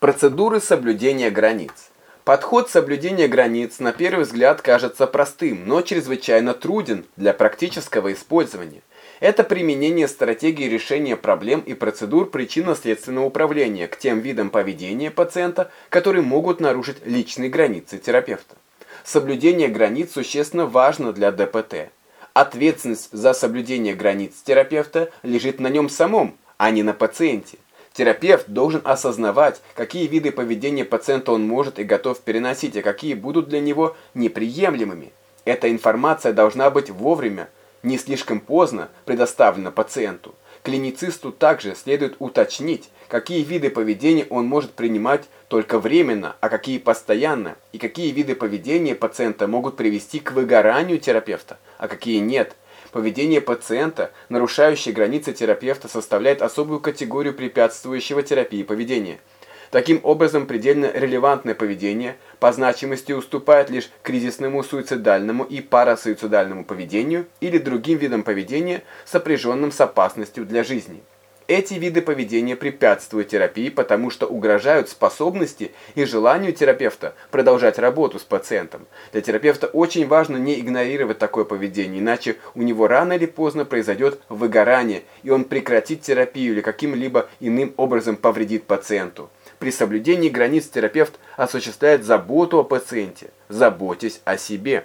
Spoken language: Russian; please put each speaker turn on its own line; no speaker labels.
Процедуры соблюдения границ. Подход соблюдения границ на первый взгляд кажется простым, но чрезвычайно труден для практического использования. Это применение стратегии решения проблем и процедур причинно-следственного управления к тем видам поведения пациента, которые могут нарушить личные границы терапевта. Соблюдение границ существенно важно для ДПТ. Ответственность за соблюдение границ терапевта лежит на нем самом, а не на пациенте. Терапевт должен осознавать, какие виды поведения пациента он может и готов переносить, а какие будут для него неприемлемыми. Эта информация должна быть вовремя, не слишком поздно предоставлена пациенту. Клиницисту также следует уточнить, какие виды поведения он может принимать только временно, а какие постоянно, и какие виды поведения пациента могут привести к выгоранию терапевта, а какие нет – Поведение пациента, нарушающее границы терапевта, составляет особую категорию препятствующего терапии поведения. Таким образом, предельно релевантное поведение по значимости уступает лишь кризисному суицидальному и парасуицидальному поведению или другим видам поведения, сопряженным с опасностью для жизни. Эти виды поведения препятствуют терапии, потому что угрожают способности и желанию терапевта продолжать работу с пациентом. Для терапевта очень важно не игнорировать такое поведение, иначе у него рано или поздно произойдет выгорание, и он прекратит терапию или каким-либо иным образом повредит пациенту. При соблюдении границ терапевт осуществляет заботу о пациенте. Заботьтесь о себе.